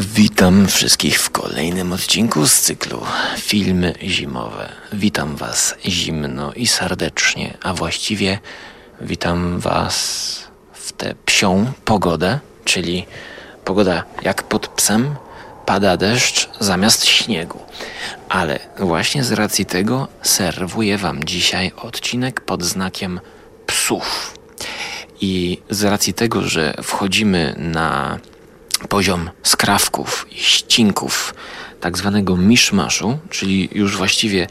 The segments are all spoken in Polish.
Witam wszystkich w kolejnym odcinku z cyklu Filmy Zimowe. Witam Was zimno i serdecznie, a właściwie witam Was w tę psią pogodę, czyli pogoda jak pod psem, pada deszcz zamiast śniegu. Ale właśnie z racji tego serwuję Wam dzisiaj odcinek pod znakiem psów. I z racji tego, że wchodzimy na poziom skrawków i ścinków tak zwanego miszmaszu, czyli już właściwie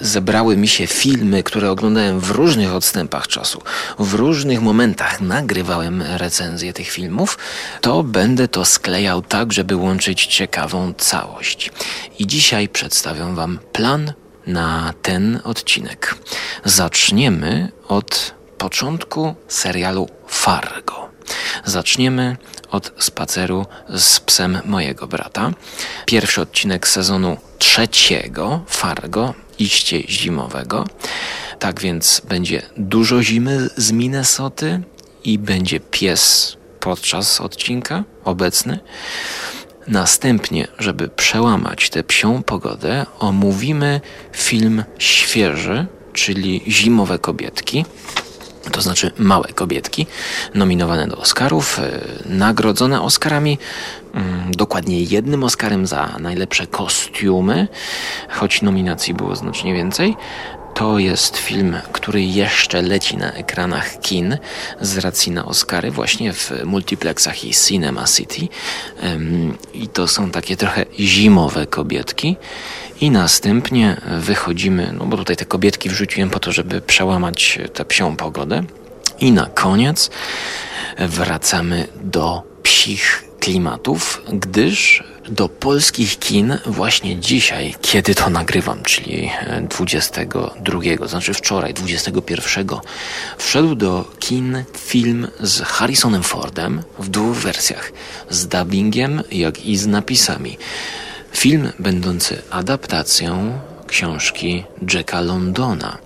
zebrały mi się filmy, które oglądałem w różnych odstępach czasu, w różnych momentach nagrywałem recenzję tych filmów, to będę to sklejał tak, żeby łączyć ciekawą całość. I dzisiaj przedstawiam Wam plan na ten odcinek. Zaczniemy od początku serialu Fargo. Zaczniemy od spaceru z psem mojego brata. Pierwszy odcinek sezonu trzeciego Fargo, iście zimowego. Tak więc będzie dużo zimy z Minnesoty i będzie pies podczas odcinka obecny. Następnie, żeby przełamać tę psią pogodę, omówimy film świeży, czyli Zimowe Kobietki to znaczy małe kobietki, nominowane do Oscarów, e, nagrodzone Oscarami, mm, dokładnie jednym Oscarem za najlepsze kostiumy, choć nominacji było znacznie więcej. To jest film, który jeszcze leci na ekranach kin z racji na Oscary, właśnie w multiplexach i Cinema City. I to są takie trochę zimowe kobietki. I następnie wychodzimy, no bo tutaj te kobietki wrzuciłem po to, żeby przełamać tę psią pogodę. I na koniec wracamy do psich klimatów, gdyż do polskich kin właśnie dzisiaj, kiedy to nagrywam, czyli 22, znaczy wczoraj, 21, wszedł do kin film z Harrisonem Fordem w dwóch wersjach, z dubbingiem, jak i z napisami. Film będący adaptacją książki Jacka Londona,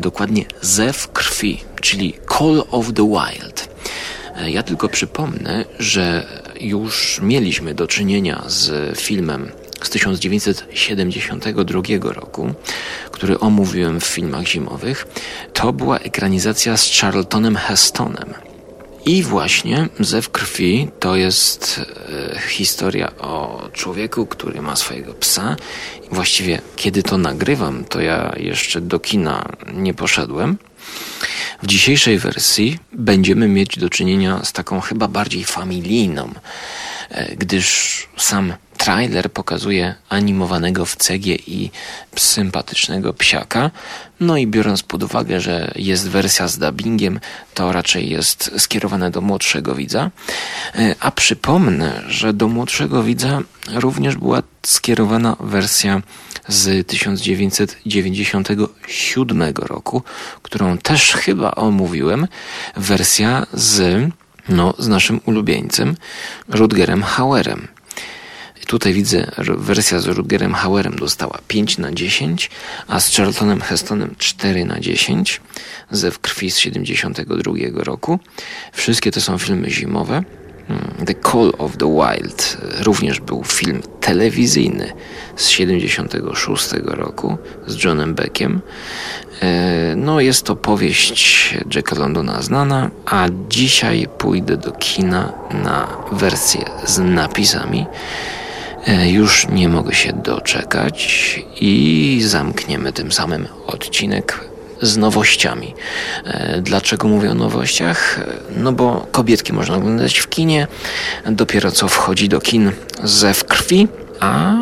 dokładnie Zew krwi, czyli Call of the Wild. Ja tylko przypomnę, że już mieliśmy do czynienia z filmem z 1972 roku, który omówiłem w filmach zimowych. To była ekranizacja z Charltonem Hestonem. I właśnie Zew krwi to jest e, historia o człowieku, który ma swojego psa. Właściwie kiedy to nagrywam, to ja jeszcze do kina nie poszedłem. W dzisiejszej wersji będziemy mieć do czynienia z taką chyba bardziej familijną, e, gdyż sam trailer pokazuje animowanego w cegie i sympatycznego psiaka. No i biorąc pod uwagę, że jest wersja z dubbingiem, to raczej jest skierowane do młodszego widza. E, a przypomnę, że do młodszego widza również była skierowana wersja z 1997 roku, którą też chyba omówiłem. Wersja z, no, z naszym ulubieńcem Rutgerem Hauerem. Tutaj widzę, że wersja z Rutgerem Hauerem dostała 5 na 10, a z Charltonem Hestonem 4 na 10 ze w krwi z 72 roku. Wszystkie to są filmy zimowe. Hmm, the Call of the Wild również był film telewizyjny z 76 roku z Johnem Beckiem. E, no, jest to powieść Jacka Londona znana, a dzisiaj pójdę do kina na wersję z napisami. E, już nie mogę się doczekać i zamkniemy tym samym odcinek z nowościami. E, dlaczego mówię o nowościach? E, no bo kobietki można oglądać w kinie, dopiero co wchodzi do kin Zew krwi, a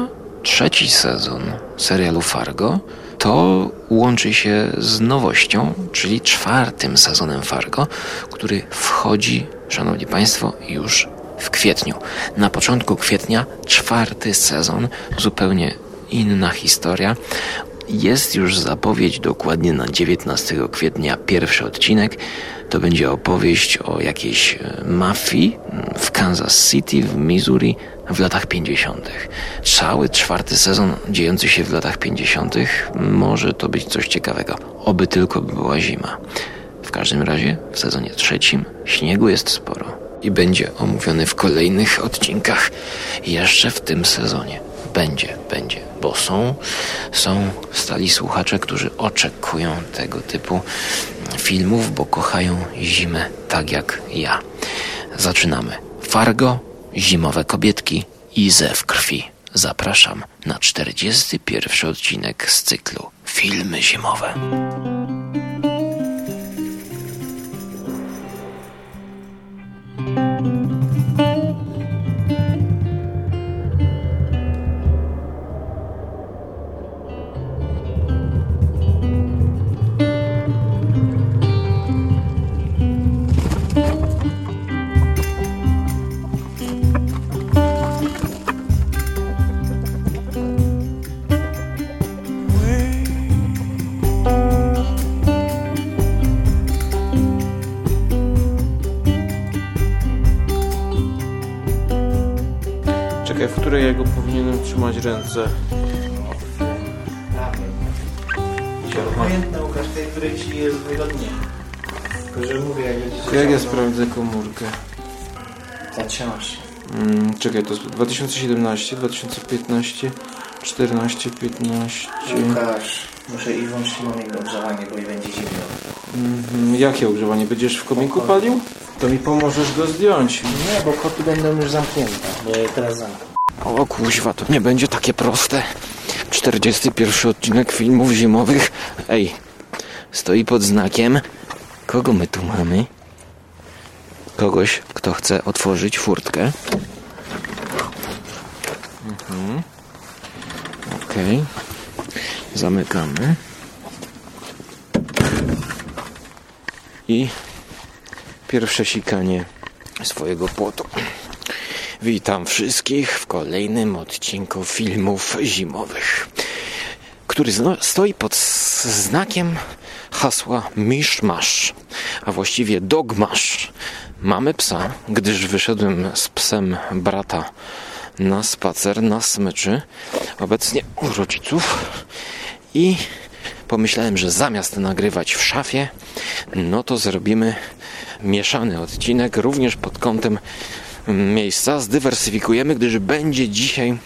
trzeci sezon serialu Fargo to łączy się z nowością, czyli czwartym sezonem Fargo, który wchodzi, szanowni państwo, już w kwietniu. Na początku kwietnia czwarty sezon, zupełnie inna historia. Jest już zapowiedź dokładnie na 19 kwietnia pierwszy odcinek. To będzie opowieść o jakiejś e, mafii w Kansas City, w Missouri w latach 50. Cały czwarty sezon dziejący się w latach 50. może to być coś ciekawego. Oby tylko była zima. W każdym razie w sezonie trzecim śniegu jest sporo i będzie omówiony w kolejnych odcinkach jeszcze w tym sezonie. Będzie, będzie, bo są, są stali słuchacze, którzy oczekują tego typu filmów, bo kochają zimę tak jak ja. Zaczynamy. Fargo, zimowe kobietki i zew krwi. Zapraszam na 41 odcinek z cyklu Filmy zimowe. 2017. Mm, czekaj, to jest 2017, 2015, 14, 15. Łukasz, muszę i włączyć komik ogrzewanie, bo i będzie zimno. Mm, jakie ogrzewanie? Będziesz w kominku palił? To mi pomożesz go zdjąć. Nie, bo koty będą już zamknięte, bo je teraz zamknę. O kuźwa, to nie będzie takie proste. 41 odcinek filmów zimowych. Ej, stoi pod znakiem. Kogo my tu mamy? Kogoś, kto chce otworzyć furtkę. Mhm. Okej. Zamykamy. I pierwsze sikanie swojego płotu. Witam wszystkich w kolejnym odcinku filmów zimowych, który stoi pod znakiem hasła Miszmasz, a właściwie Dogmasz. Mamy psa, gdyż wyszedłem z psem brata na spacer, na smyczy, obecnie u rodziców i pomyślałem, że zamiast nagrywać w szafie, no to zrobimy mieszany odcinek, również pod kątem miejsca zdywersyfikujemy, gdyż będzie dzisiaj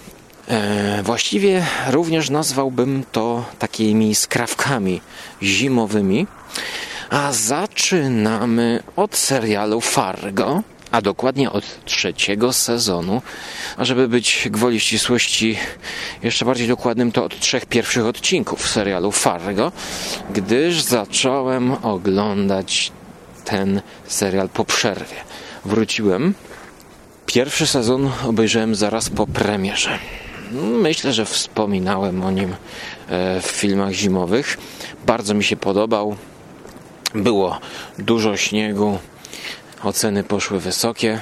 właściwie również nazwałbym to takimi skrawkami zimowymi. A zaczynamy od serialu Fargo, a dokładnie od trzeciego sezonu. A żeby być gwoli ścisłości jeszcze bardziej dokładnym, to od trzech pierwszych odcinków serialu Fargo, gdyż zacząłem oglądać ten serial po przerwie. Wróciłem Pierwszy sezon obejrzałem zaraz po premierze. Myślę, że wspominałem o nim e, w filmach zimowych. Bardzo mi się podobał. Było dużo śniegu, oceny poszły wysokie.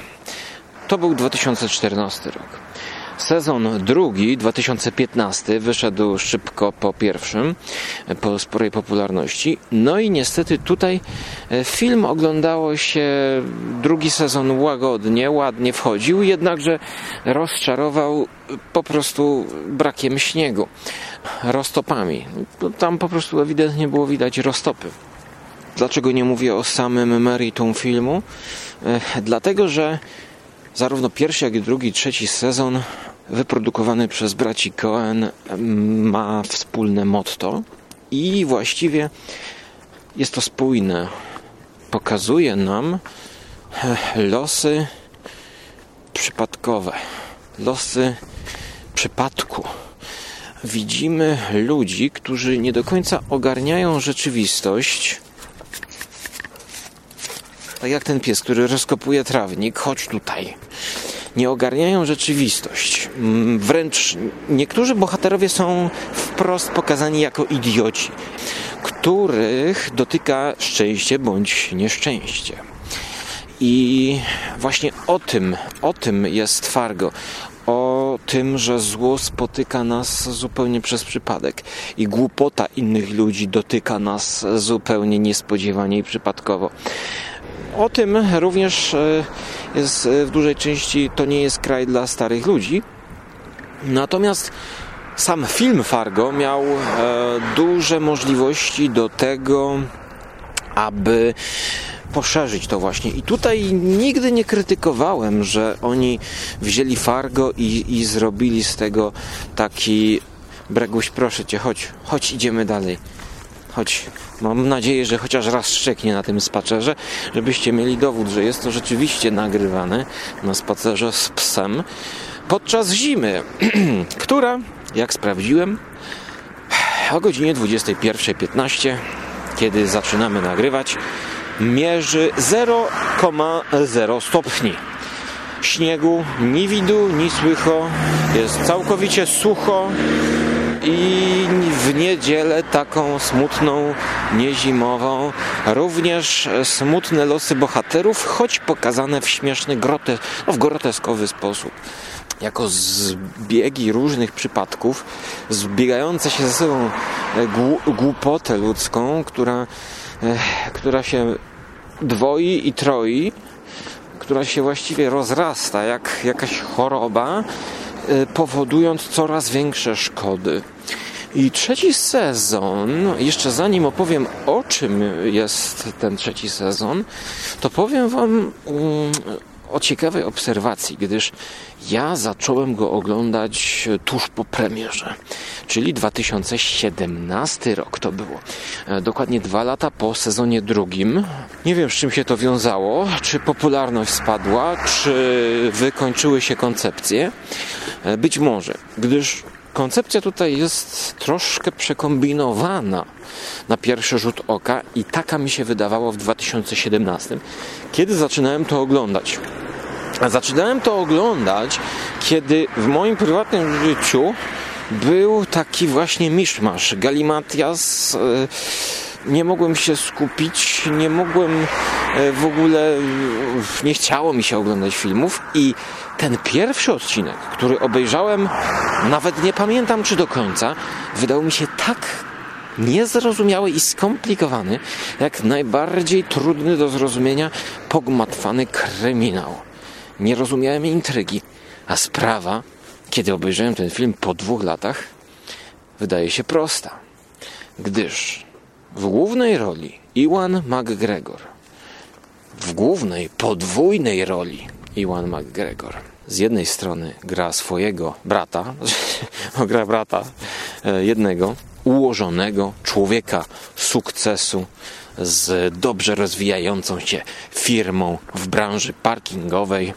To był 2014 rok. Sezon drugi, 2015, wyszedł szybko po pierwszym, po sporej popularności. No i niestety tutaj e, film oglądało się drugi sezon łagodnie, ładnie wchodził, jednakże rozczarował po prostu brakiem śniegu, roztopami. Tam po prostu ewidentnie było widać roztopy. Dlaczego nie mówię o samym meritum filmu? E, Dlatego, że zarówno pierwszy, jak i drugi, trzeci sezon wyprodukowany przez braci Cohen ma wspólne motto i właściwie jest to spójne. Pokazuje nam losy przypadkowe, losy przypadku. Widzimy ludzi, którzy nie do końca ogarniają rzeczywistość, tak jak ten pies, który rozkopuje trawnik, chodź tutaj. Nie ogarniają rzeczywistość. Mm, Wręcz niektórzy bohaterowie są wprost pokazani jako idioci, których dotyka szczęście bądź nieszczęście. I właśnie o tym, o tym jest Fargo. O tym, że zło spotyka nas zupełnie przez przypadek i głupota innych ludzi dotyka nas zupełnie niespodziewanie i przypadkowo. O tym również e, jest e, w dużej części to nie jest kraj dla starych ludzi. Natomiast sam film Fargo miał e, duże możliwości do tego, aby poszerzyć to właśnie. I tutaj nigdy nie krytykowałem, że oni wzięli Fargo i, i zrobili z tego taki Breguś, proszę cię, chodź, chodź, idziemy dalej. Chodź, mam nadzieję, że chociaż raz szczeknie na tym spacerze, żebyście mieli dowód, że jest to rzeczywiście nagrywane na spacerze z psem podczas zimy, która, jak sprawdziłem, o godzinie 21.15, kiedy zaczynamy nagrywać, mierzy 0,0 stopni. Śniegu ni widu, ni słycho, jest całkowicie sucho i w niedzielę taką smutną, niezimową, również smutne losy bohaterów, choć pokazane w śmieszny, grote, no w groteskowy sposób. Jako zbiegi różnych przypadków, zbiegające się ze sobą głupotę ludzką, która, która się dwoi i troi, która się właściwie rozrasta jak jakaś choroba, e, powodując coraz większe szkody. I trzeci sezon, jeszcze zanim opowiem o czym jest ten trzeci sezon, to powiem Wam mm, o ciekawej obserwacji, gdyż ja zacząłem go oglądać tuż po premierze, czyli 2017 rok to było. E, dokładnie dwa lata po sezonie drugim. Nie wiem, z czym się to wiązało, czy popularność spadła, czy wykończyły się koncepcje. E, być może, gdyż koncepcja tutaj jest troszkę przekombinowana na pierwszy rzut oka i taka mi się wydawało w 2017, kiedy zaczynałem to oglądać. A zaczynałem to oglądać, kiedy w moim prywatnym życiu był taki właśnie miszmasz, galimatias. E, nie mogłem się skupić, nie mogłem e, w ogóle, nie chciało mi się oglądać filmów i ten pierwszy odcinek, który obejrzałem, nawet nie pamiętam czy do końca, wydał mi się tak niezrozumiały i skomplikowany, jak najbardziej trudny do zrozumienia, pogmatwany kryminał. Nie rozumiałem intrygi, a sprawa, kiedy obejrzałem ten film po dwóch latach, wydaje się prosta. Gdyż w głównej roli Iwan McGregor, w głównej podwójnej roli Iwan McGregor, z jednej strony gra swojego brata, gra brata e, jednego, ułożonego człowieka sukcesu z dobrze rozwijającą się firmą w branży parkingowej, e,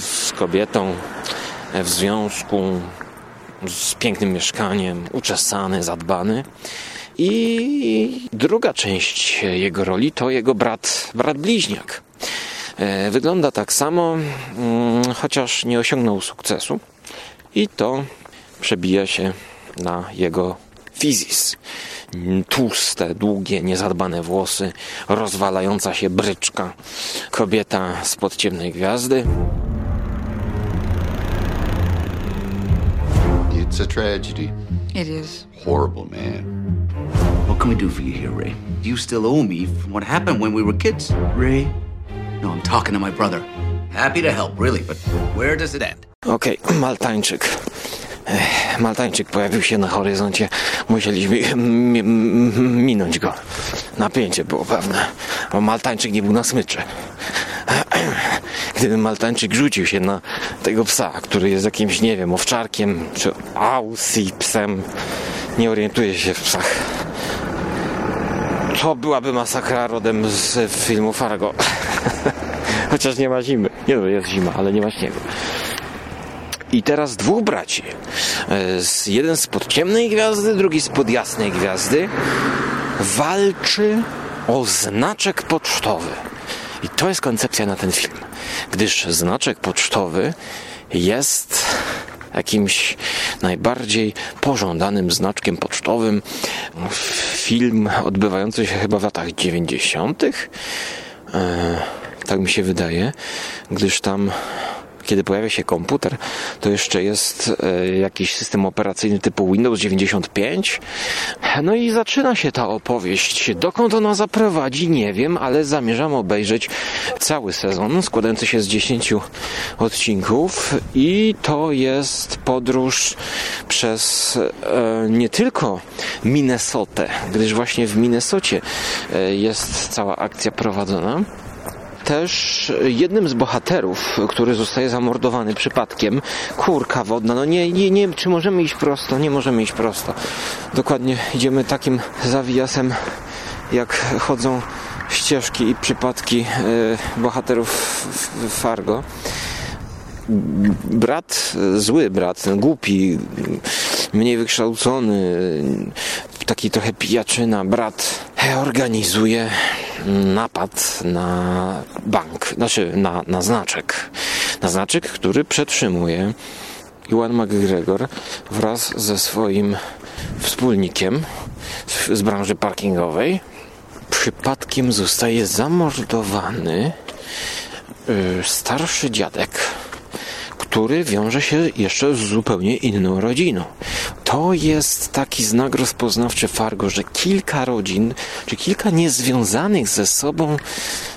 z kobietą w związku z pięknym mieszkaniem, uczesany, zadbany. I druga część jego roli to jego brat, brat bliźniak. E, wygląda tak samo, mm, chociaż nie osiągnął sukcesu. I to przebija się na jego fizis. Tłuste, długie, niezadbane włosy, rozwalająca się bryczka, kobieta spod ciemnej gwiazdy. It's a tragedy. It is. Horrible, man. What can we do for you here, Ray? You still owe me from what happened when we were kids. Ray? No, I'm talking to my brother. Happy to help, really, but where does it end? Okej, okay, Maltańczyk. Maltańczyk pojawił się na horyzoncie. Musieliśmy minąć go. Napięcie było pewne, bo Maltańczyk nie był na smyczy. Gdyby Maltańczyk rzucił się na tego psa, który jest jakimś, nie wiem, owczarkiem czy aussie psem, nie orientuje się w psach. To byłaby masakra rodem z filmu Fargo. Chociaż nie ma zimy. Nie no, jest zima, ale nie ma śniegu. I teraz dwóch braci. E, jeden spod ciemnej gwiazdy, drugi spod jasnej gwiazdy. Walczy o znaczek pocztowy. I to jest koncepcja na ten film. Gdyż znaczek pocztowy jest jakimś najbardziej pożądanym znaczkiem pocztowym. Film odbywający się chyba w latach 90. E, tak mi się wydaje, gdyż tam kiedy pojawia się komputer, to jeszcze jest e, jakiś system operacyjny typu Windows 95. No i zaczyna się ta opowieść. Dokąd ona zaprowadzi, nie wiem, ale zamierzam obejrzeć cały sezon składający się z 10 odcinków i to jest podróż przez e, nie tylko Minnesotę, gdyż właśnie w Minnesocie e, jest cała akcja prowadzona też jednym z bohaterów, który zostaje zamordowany przypadkiem, kurka wodna, no nie, nie, nie, czy możemy iść prosto? Nie możemy iść prosto. Dokładnie idziemy takim zawijasem, jak chodzą ścieżki i przypadki e, bohaterów w- Fargo brat, zły brat, głupi, mniej wykształcony, taki trochę pijaczyna, brat organizuje napad na bank, znaczy na, na znaczek. Na znaczek, który przetrzymuje Iwan McGregor wraz ze swoim wspólnikiem z, z branży parkingowej. Przypadkiem zostaje zamordowany y, starszy dziadek, który wiąże się jeszcze z zupełnie inną rodziną. To jest taki znak rozpoznawczy Fargo, że kilka rodzin, czy kilka niezwiązanych ze sobą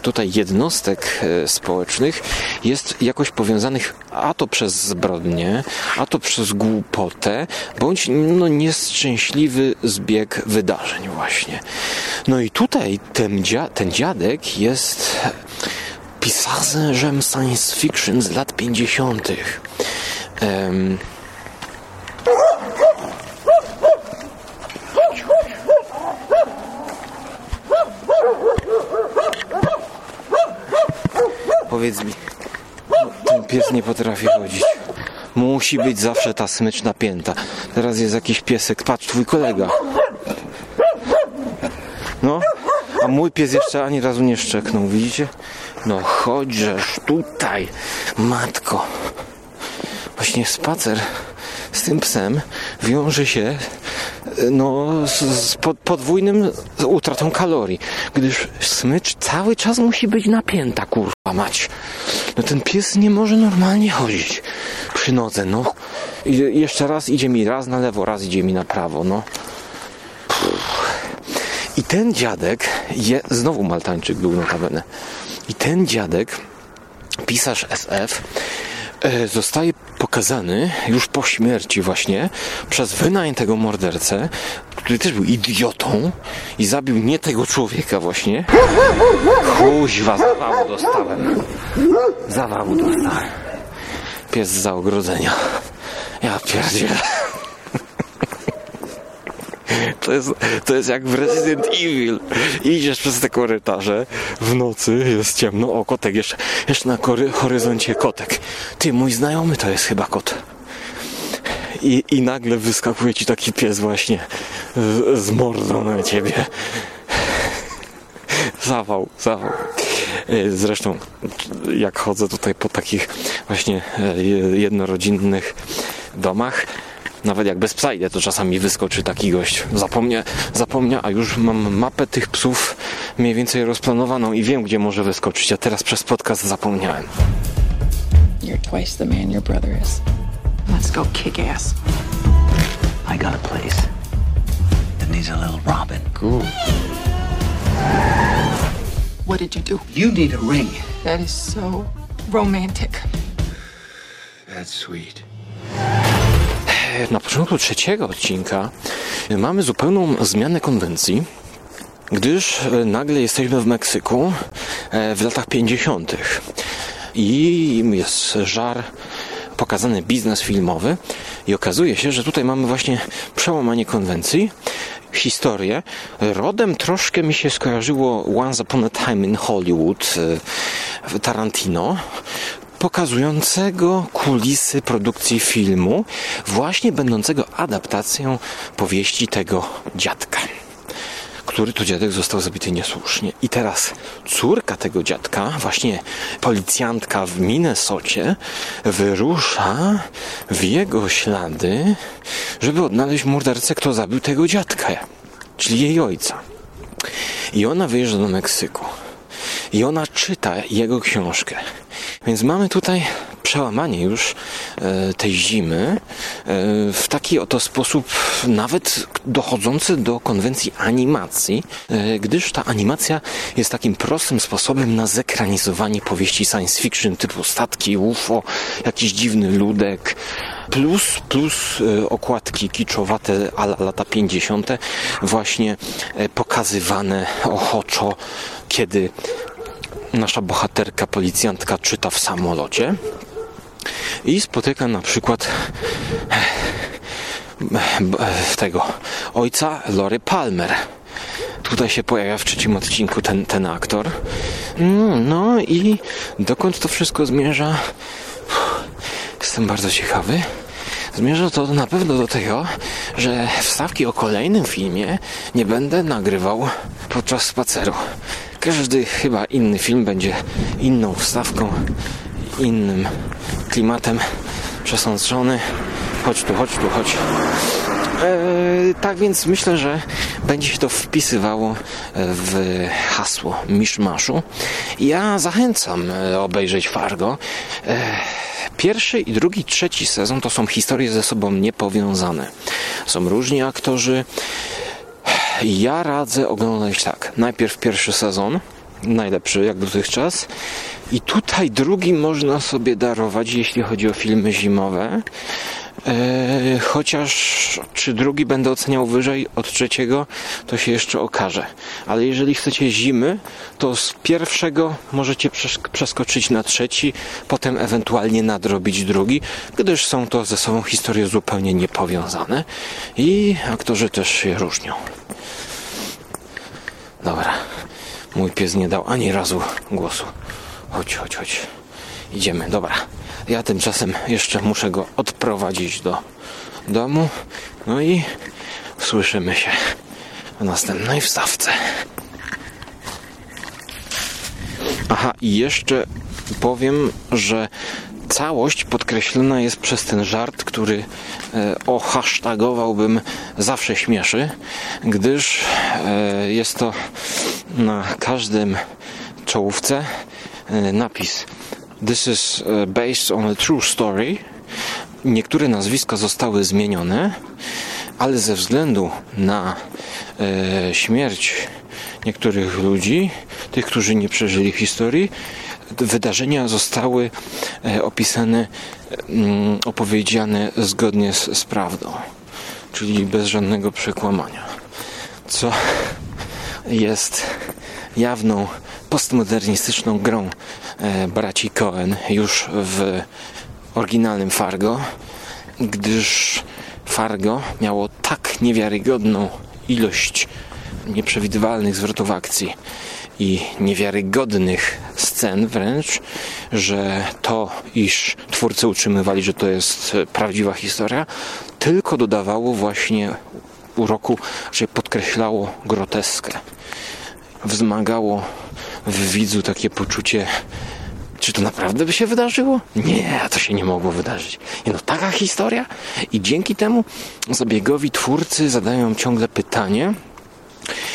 tutaj jednostek e, społecznych jest jakoś powiązanych a to przez zbrodnię, a to przez głupotę, bądź no, nieszczęśliwy zbieg wydarzeń właśnie. No i tutaj ten, dzia ten dziadek jest pisarzem science fiction z lat 50. Em, Powiedz mi, ten pies nie potrafi chodzić. Musi być zawsze ta smycz napięta. Teraz jest jakiś piesek, patrz, twój kolega. No, a mój pies jeszcze ani razu nie szczeknął, widzicie? No chodźżesz tutaj, matko. Właśnie spacer z tym psem wiąże się no, z, z pod, podwójnym utratą kalorii, gdyż smycz cały czas musi być napięta, kurwa mać. No ten pies nie może normalnie chodzić przy nodze, no. I jeszcze raz idzie mi raz na lewo, raz idzie mi na prawo, no. I ten dziadek, je, znowu Maltańczyk był notabene, i ten dziadek, pisarz SF, e, zostaje pokazany już po śmierci właśnie przez wynajętego mordercę, który też był idiotą i zabił nie tego człowieka właśnie. Kuźwa, zawału dostałem. Zawału dostałem. Pies za ogrodzenia. Ja pierdzielę. To jest, to jest jak w Resident Evil. Idziesz przez te korytarze, w nocy jest ciemno, o kotek jeszcze, jeszcze na kory, horyzoncie kotek. Ty, mój znajomy to jest chyba kot. I, I nagle wyskakuje ci taki pies właśnie z, z mordą na ciebie. Zawał, zawał. E, Zresztą, jak chodzę tutaj po takich właśnie e, jednorodzinnych domach, nawet jak bez psa idę, to czasami wyskoczy taki gość. Zapomnia, zapomnia, a już mam mapę tych psów mniej więcej rozplanowaną i wiem, gdzie może wyskoczyć, a teraz przez podcast zapomniałem. You're twice the man your brother is. Let's go kick ass. I got a place that needs a little Robin. What did you do? You need a ring. That is so romantic. That's sweet. Na początku trzeciego odcinka mamy zupełną zmianę konwencji, gdyż e, nagle jesteśmy w Meksyku e, w latach 50. I jest żar pokazany biznes filmowy i okazuje się, że tutaj mamy właśnie przełamanie konwencji, historię. Rodem troszkę mi się skojarzyło Once Upon a Time in Hollywood e, Tarantino, pokazującego kulisy produkcji filmu, właśnie będącego adaptacją powieści tego dziadka który to dziadek został zabity niesłusznie. I teraz córka tego dziadka, właśnie policjantka w Minnesocie, wyrusza w jego ślady, żeby odnaleźć mordercę, kto zabił tego dziadka, czyli jej ojca. I ona wyjeżdża do Meksyku. I ona czyta jego książkę. Więc mamy tutaj przełamanie już e, tej zimy e, w taki oto sposób nawet dochodzący do konwencji animacji, e, gdyż ta animacja jest takim prostym sposobem na zekranizowanie powieści science fiction typu statki, UFO, jakiś dziwny ludek, plus, plus okładki kiczowate ala lata 50. właśnie pokazywane ochoczo, kiedy nasza bohaterka, policjantka czyta w samolocie i spotyka na przykład e, tego ojca Lory Palmer. Tutaj się pojawia w trzecim odcinku ten, ten aktor. Mm, No i dokąd to wszystko zmierza? Jestem bardzo ciekawy. Zmierza to na pewno do tego, że wstawki o kolejnym filmie nie będę nagrywał podczas spaceru. Każdy chyba inny film będzie inną wstawką, innym klimatem przesączony. Chodź tu, chodź tu, chodź. Eee, tak więc myślę, że będzie się to wpisywało w hasło Miszmaszu. Ja zachęcam e, obejrzeć Fargo. Eee, Pierwszy i drugi, trzeci sezon to są historie ze sobą niepowiązane. Są różni aktorzy. Ja radzę oglądać tak. Najpierw pierwszy sezon, najlepszy jak dotychczas. I tutaj drugi można sobie darować, jeśli chodzi o filmy zimowe. Eee, chociaż czy drugi będę oceniał wyżej od trzeciego, to się jeszcze okaże. Ale jeżeli chcecie zimy, to z pierwszego możecie przeskoczyć na trzeci, potem ewentualnie nadrobić drugi, gdyż są to ze sobą historie zupełnie niepowiązane i aktorzy też się różnią. Dobra, mój pies nie dał ani razu głosu. Chodź, chodź, chodź. Idziemy, dobra. Ja tymczasem jeszcze muszę go odprowadzić do domu. No i słyszymy się w następnej wstawce. Aha, i jeszcze powiem, że całość podkreślona jest przez ten żart, który e, ohashtagowałbym zawsze śmieszy, gdyż e, jest to na każdym czołówce e, napis This is e, based on a true story. Niektóre nazwiska zostały zmienione, ale ze względu na e, śmierć niektórych ludzi, tych, którzy nie przeżyli historii, wydarzenia zostały e, opisane, mm, opowiedziane zgodnie z, z prawdą, czyli bez żadnego przekłamania. Co jest jawną postmodernistyczną grą e, braci Cohen już w oryginalnym Fargo, gdyż Fargo miało tak niewiarygodną ilość nieprzewidywalnych zwrotów akcji i niewiarygodnych scen wręcz, że to, iż twórcy utrzymywali, że to jest prawdziwa historia, tylko dodawało właśnie uroku, że podkreślało groteskę. Wzmagało w widzu takie poczucie, czy to naprawdę by się wydarzyło? Nie, to się nie mogło wydarzyć. Nie no, taka historia i dzięki temu zabiegowi twórcy zadają ciągle pytanie,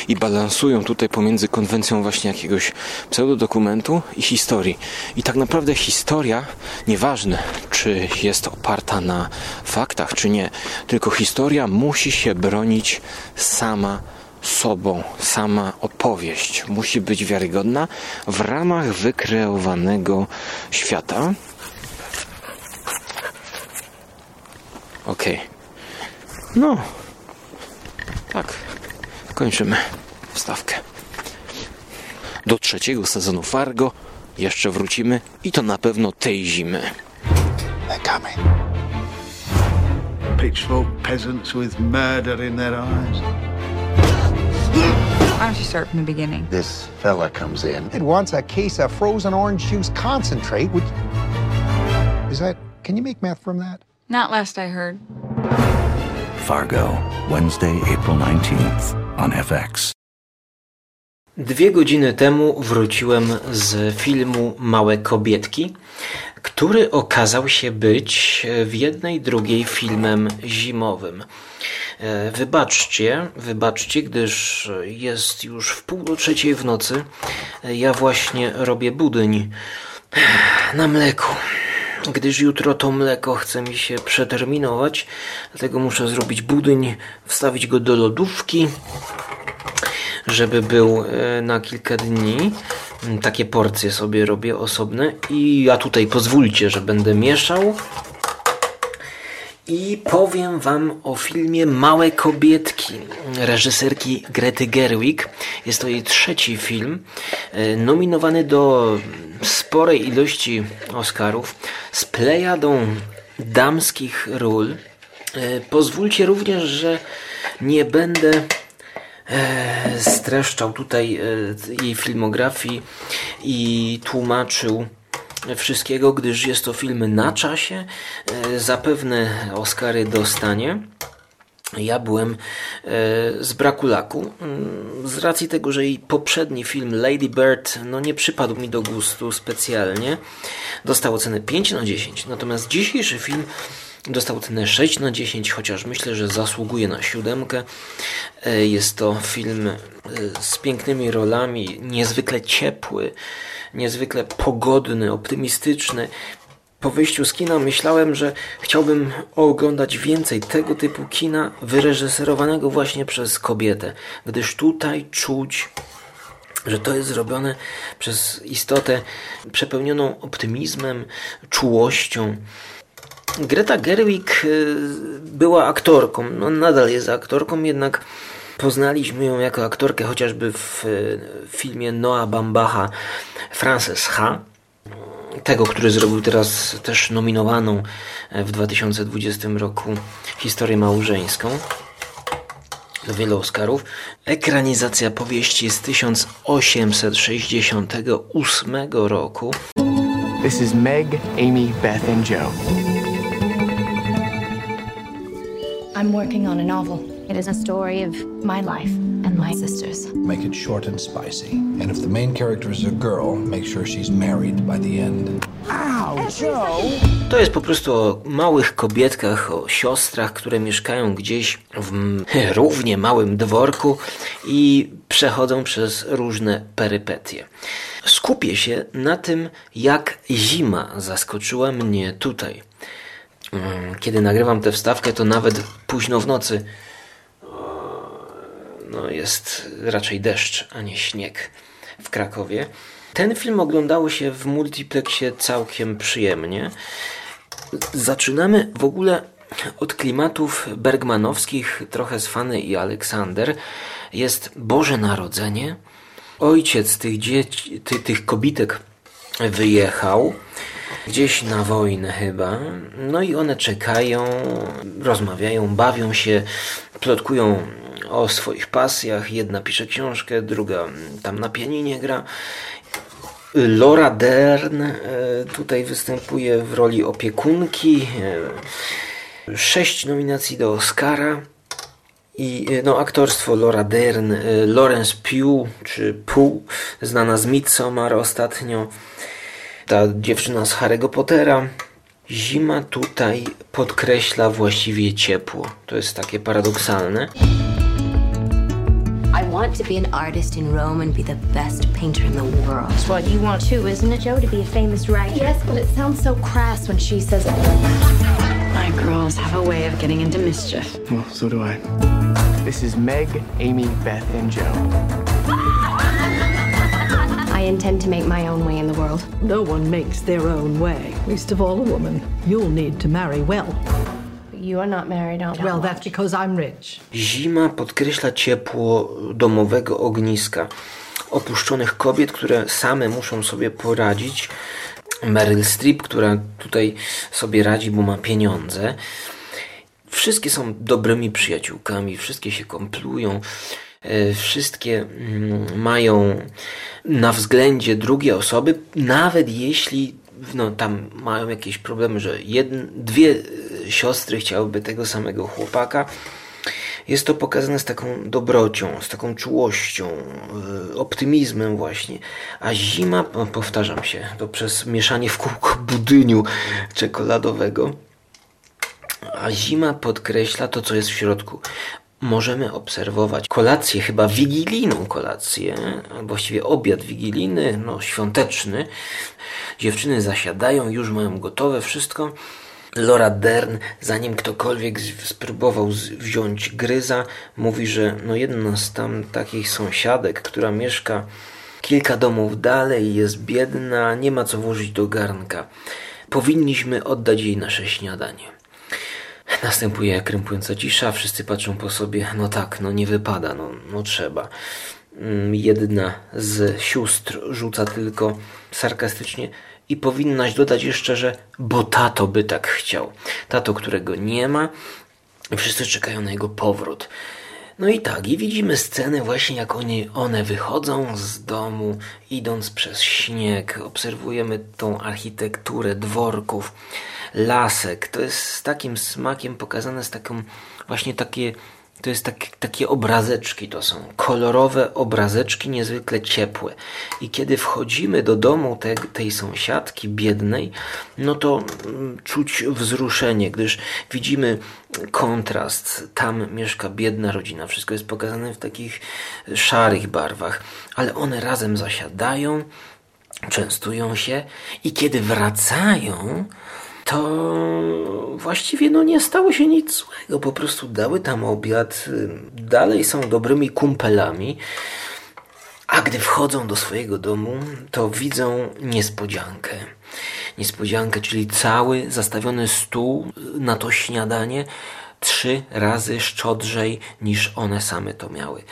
i balansują tutaj pomiędzy konwencją właśnie jakiegoś pseudodokumentu i historii. I tak naprawdę historia, nieważne czy jest oparta na faktach, czy nie, tylko historia musi się bronić sama sobą, sama opowieść musi być wiarygodna w ramach wykreowanego świata. Okej. Okay. No. Tak kończymy wstawkę. Do trzeciego sezonu Fargo jeszcze wrócimy i to na pewno tej zimy. They're coming. Pitchfork peasants with murder in their eyes. Why don't you start from the beginning? This fella comes in. It wants a case of frozen orange juice concentrate, which is that. Can you make meth from that? Not last I heard. Fargo, Wednesday, April 19th on FX. Dwie godziny temu wróciłem z filmu Małe Kobietki, który okazał się być w jednej drugiej filmem zimowym. E, wybaczcie, wybaczcie, gdyż jest już w pół do trzeciej w nocy. Ja właśnie robię budyń na mleku. gdyż jutro to mleko chce mi się przeterminować, dlatego muszę zrobić budyń, wstawić go do lodówki, żeby był e, na kilka dni. Mm, Takie porcje sobie robię osobne i ja tutaj pozwólcie, że będę mieszał. I powiem Wam o filmie Małe Kobietki reżyserki Grety Gerwig. Jest to jej trzeci film, e, nominowany do sporej ilości Oscarów z plejadą damskich ról. E, Pozwólcie również, że nie będę streszczał tutaj e, jej filmografii i tłumaczył wszystkiego, gdyż jest to film na czasie. E, Zapewne Oscary dostanie. Ja byłem e, z braku laku. Mm, Z racji tego, że jej poprzedni film Lady Bird no nie przypadł mi do gustu specjalnie. Dostał ocenę 5 na 10. Natomiast dzisiejszy film dostał ocenę 6 na 10, chociaż myślę, że zasługuje na siódemkę. E, Jest to film e, z pięknymi rolami, niezwykle ciepły, niezwykle pogodny, optymistyczny. Po wyjściu z kina myślałem, że chciałbym oglądać więcej tego typu kina wyreżyserowanego właśnie przez kobietę, gdyż tutaj czuć, że to jest zrobione przez istotę przepełnioną optymizmem, czułością. Greta Gerwig y, była aktorką, no nadal jest aktorką, jednak poznaliśmy ją jako aktorkę chociażby w y, filmie Noah Bambacha Frances H tego, który zrobił teraz też nominowaną w 2020 roku historię małżeńską do wielu Oscarów. Ekranizacja powieści z 1868 roku. This is Meg, Amy, Beth, and Joe. I'm working on a novel. It is a story of my life and my sister's. Make it short and spicy. And if the main character is a girl, make sure she's married by the end. Ow, Joe! To jest po prostu o małych kobietkach, o siostrach, które mieszkają gdzieś w równie małym dworku i przechodzą przez różne perypetie. Skupię się na tym, jak zima zaskoczyła mnie tutaj. Mm, Kiedy nagrywam tę wstawkę, to nawet późno w nocy no jest raczej deszcz, a nie śnieg w Krakowie. Ten film oglądało się w multiplexie całkiem przyjemnie. Zaczynamy w ogóle od klimatów bergmanowskich, trochę z Fanny i Aleksander. Jest Boże Narodzenie. Ojciec tych dzieci, ty, tych kobitek wyjechał gdzieś na wojnę chyba. No i one czekają, rozmawiają, bawią się, plotkują o swoich pasjach. Jedna pisze książkę, druga tam na pianinie gra. Laura Dern e, tutaj występuje w roli opiekunki. E, Sześć nominacji do Oscara. I e, no, aktorstwo Laura Dern, Lawrence Pugh, czy Pugh, znana z Midsommar ostatnio. Ta dziewczyna z Harry'ego Pottera. Zima tutaj podkreśla właściwie ciepło. To jest takie paradoksalne. I want to be an artist in Rome and be the best painter in the world. It's what you want too, isn't it, Joe? To be a famous writer. Yes, but it sounds so crass when she says it. My girls have a way of getting into mischief. Well, so do I. This is Meg, Amy, Beth, and Joe. I intend to make my own way in the world. No one makes their own way, least of all a woman. You'll need to marry well. You are not married, aren't you? Well, that's because I'm rich. Zima podkreśla ciepło domowego ogniska. Opuszczonych kobiet, które same muszą sobie poradzić. Meryl Streep, która tutaj sobie radzi, bo ma pieniądze. Wszystkie są dobrymi przyjaciółkami, wszystkie się komplują, wszystkie mm, mają na względzie drugie osoby, nawet jeśli no, tam mają jakieś problemy, że jedn, dwie e, siostry chciałyby tego samego chłopaka. Jest to pokazane z taką dobrocią, z taką czułością, e, optymizmem właśnie. A zima, powtarzam się, to przez mieszanie w kółko budyniu czekoladowego. A zima podkreśla to, co jest w środku. Możemy obserwować kolację, chyba wigilijną kolację, właściwie obiad wigilijny, no świąteczny. Dziewczyny zasiadają, już mają gotowe wszystko. Laura Dern, zanim ktokolwiek spróbował wziąć gryza, mówi, że no jedna z tam takich sąsiadek, która mieszka kilka domów dalej, jest biedna, nie ma co włożyć do garnka. Powinniśmy oddać jej nasze śniadanie. Następuje krępująca cisza, wszyscy patrzą po sobie. No tak, no nie wypada, no, no trzeba. Mm, jedna z sióstr rzuca tylko sarkastycznie i powinnaś dodać jeszcze, że bo tato by tak chciał. Tato, którego nie ma, wszyscy czekają na jego powrót. No i tak, i widzimy scenę właśnie jak oni, one wychodzą z domu, idąc przez śnieg. Obserwujemy tą architekturę dworków, lasek. To jest z takim smakiem pokazane, z taką właśnie takie to jest tak, takie obrazeczki, to są kolorowe obrazeczki, niezwykle ciepłe. I kiedy wchodzimy do domu te, tej sąsiadki biednej, no to mm, czuć wzruszenie, gdyż widzimy kontrast. Tam mieszka biedna rodzina, wszystko jest pokazane w takich szarych barwach, ale one razem zasiadają, częstują się i kiedy wracają, to właściwie no nie stało się nic złego. Po prostu dały tam obiad, dalej są dobrymi kumpelami. A gdy wchodzą do swojego domu, to widzą niespodziankę. Niespodziankę, czyli cały zastawiony stół na to śniadanie trzy razy szczodrzej niż one same to miały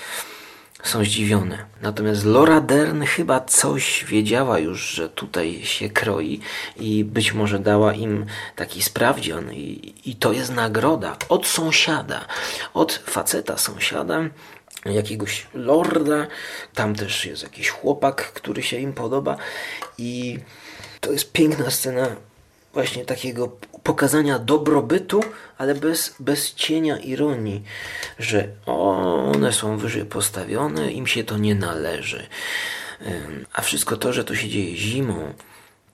są zdziwione. Natomiast Laura Dern chyba coś wiedziała już, że tutaj się kroi i być może dała im taki sprawdzian. I, i to jest nagroda od sąsiada, od faceta sąsiada, jakiegoś lorda, tam też jest jakiś chłopak, który się im podoba. I to jest piękna scena właśnie takiego pokazania dobrobytu, ale bez, bez cienia ironii, że one są wyżej postawione, im się to nie należy. A wszystko to, że to się dzieje zimą,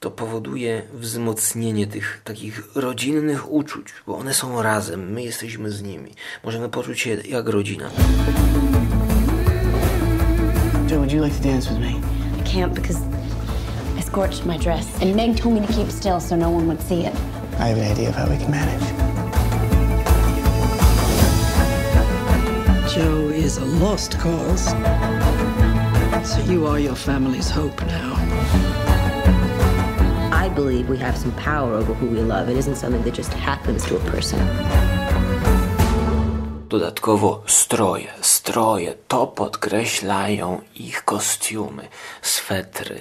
to powoduje wzmocnienie tych takich rodzinnych uczuć, bo one są razem, my jesteśmy z nimi. Możemy poczuć się jak rodzina. Joe, would you like to dance with me? I can't because I scorched my dress, and Meg told me to keep still so no one would see it. I have an idea of how we can manage. Joe is a lost cause. So you are your family's hope now. I believe we have some power over who we love. It isn't something that just happens to a person. Dodatkowo stroje, stroje, to podkreślają ich kostiumy, swetry,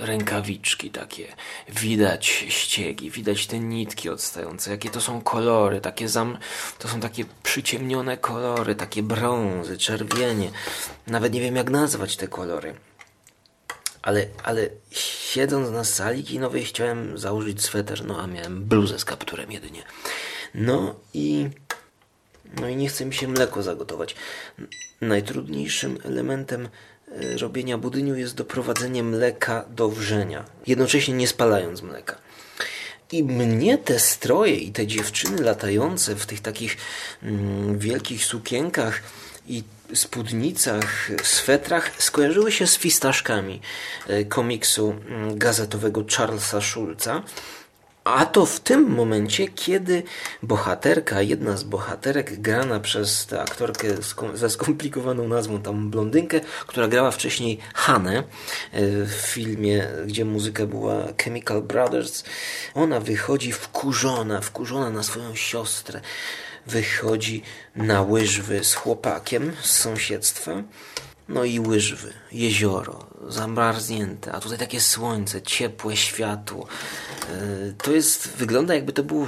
rękawiczki takie. Widać ściegi, widać te nitki odstające, jakie to są kolory, takie zam... to są takie przyciemnione kolory, takie brązy, czerwienie. Nawet nie wiem jak nazwać te kolory. Ale, ale siedząc na sali kinowej chciałem założyć sweter, no a miałem bluzę z kapturem jedynie. No i no i nie chce mi się mleko zagotować. Najtrudniejszym elementem e, robienia budyniu jest doprowadzenie mleka do wrzenia, jednocześnie nie spalając mleka. I mnie te stroje i te dziewczyny latające w tych takich mm, wielkich sukienkach i spódnicach, swetrach skojarzyły się z fistaszkami e, komiksu mm, gazetowego Charlesa Schulza. A to w tym momencie, kiedy bohaterka, jedna z bohaterek grana przez tę aktorkę ze skomplikowaną nazwą, tam blondynkę, która grała wcześniej Hanę e, w filmie, gdzie muzyka była Chemical Brothers, ona wychodzi wkurzona, wkurzona na swoją siostrę. Wychodzi na łyżwy z chłopakiem z sąsiedztwa no i łyżwy, jezioro, zamarznięte, a tutaj takie słońce, ciepłe światło. E, to jest, wygląda jakby to było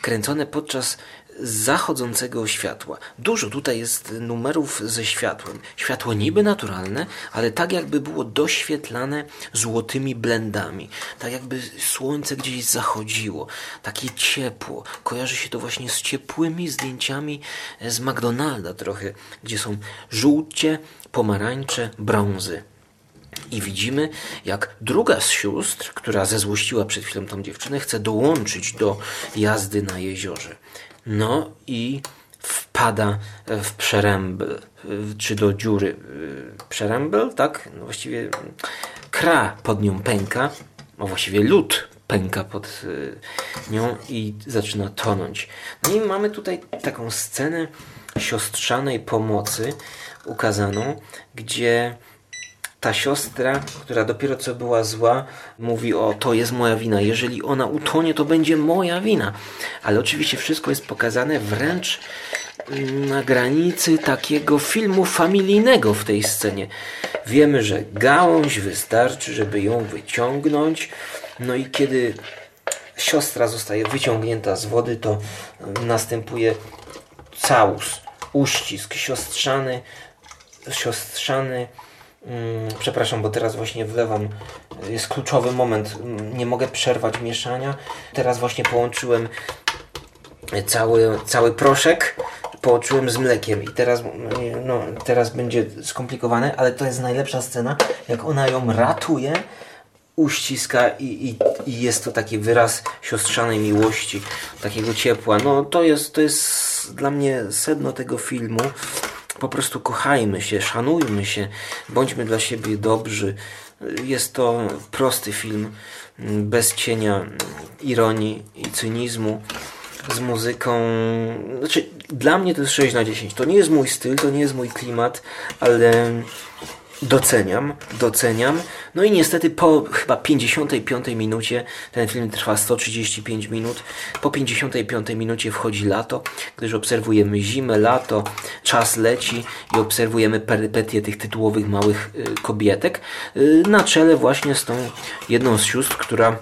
kręcone podczas zachodzącego światła. Dużo tutaj jest numerów ze światłem. Światło niby naturalne, ale tak jakby było doświetlane złotymi blendami. Tak jakby słońce gdzieś zachodziło. Takie ciepło. Kojarzy się to właśnie z ciepłymi zdjęciami z McDonalda trochę, gdzie są żółcie, pomarańcze, brązy. I widzimy, jak druga z sióstr, która zezłościła przed chwilą tą dziewczynę, chce dołączyć do jazdy na jeziorze. No i wpada w przerębl, czy do dziury przerębl, tak? No właściwie kra pod nią pęka, a właściwie lód pęka pod nią i zaczyna tonąć. No i mamy tutaj taką scenę siostrzanej pomocy ukazaną, gdzie ta siostra, która dopiero co była zła, mówi o to jest moja wina. Jeżeli ona utonie, to będzie moja wina. Ale oczywiście wszystko jest pokazane wręcz na granicy takiego filmu familijnego w tej scenie. Wiemy, że gałąź wystarczy, żeby ją wyciągnąć. No i kiedy siostra zostaje wyciągnięta z wody, to następuje całus, uścisk siostrzany, siostrzany Mm, przepraszam, bo teraz właśnie wlewam. Jest kluczowy moment. Mm, nie mogę przerwać mieszania. Teraz właśnie połączyłem cały, cały proszek. Połączyłem z mlekiem i teraz, no, teraz będzie skomplikowane, ale to jest najlepsza scena, jak ona ją ratuje, uściska i, i, i jest to taki wyraz siostrzanej miłości, takiego ciepła. No to jest, to jest dla mnie sedno tego filmu po prostu kochajmy się, szanujmy się, bądźmy dla siebie dobrzy. Jest to prosty film, bez cienia ironii i cynizmu, z muzyką. Znaczy, dla mnie to jest 6 na 10. To nie jest mój styl, to nie jest mój klimat, ale doceniam, doceniam. No i niestety po chyba 55 minucie, ten film trwa 135 minut, po 55 minucie wchodzi lato, gdyż obserwujemy zimę, lato, czas leci i obserwujemy perypetie tych tytułowych małych y, kobietek. Y, na czele właśnie z tą jedną z sióstr, która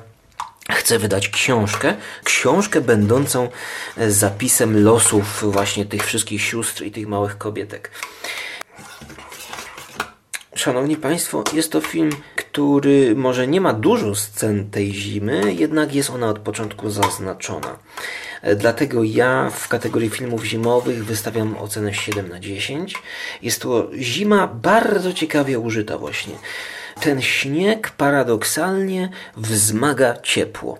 chce wydać książkę, książkę będącą e, zapisem losów właśnie tych wszystkich sióstr i tych małych kobietek. Szanowni Państwo, jest to film, który może nie ma dużo scen tej zimy, jednak jest ona od początku zaznaczona. E, dlatego ja w kategorii filmów zimowych wystawiam ocenę 7 na 10. Jest to zima bardzo ciekawie użyta właśnie. Ten śnieg paradoksalnie wzmaga ciepło.